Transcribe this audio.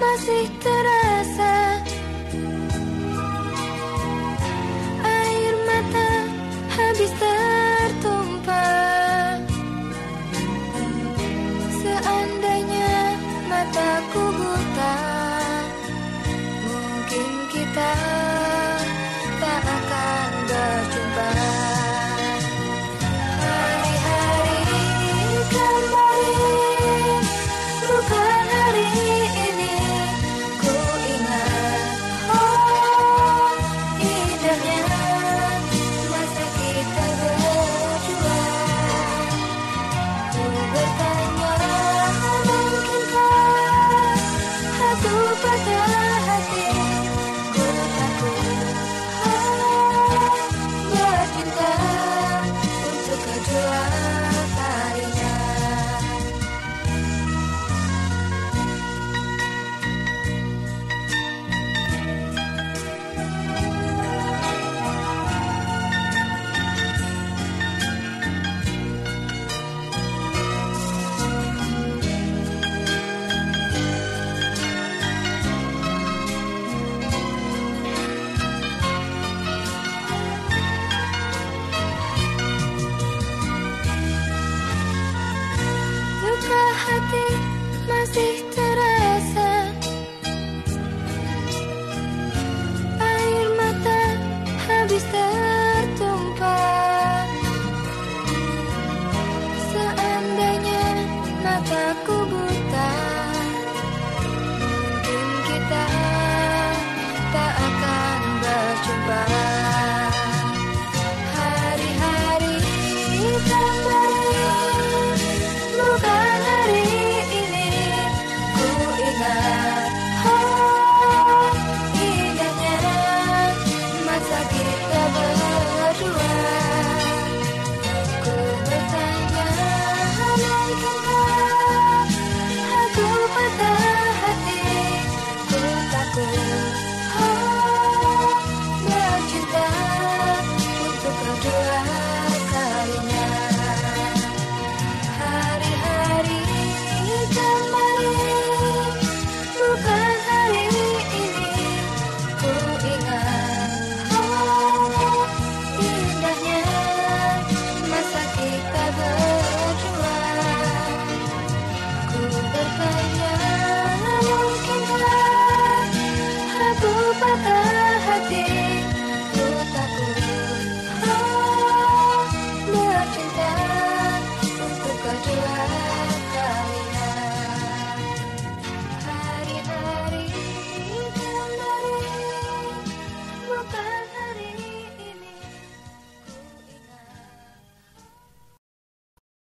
masih terasa hati masih patah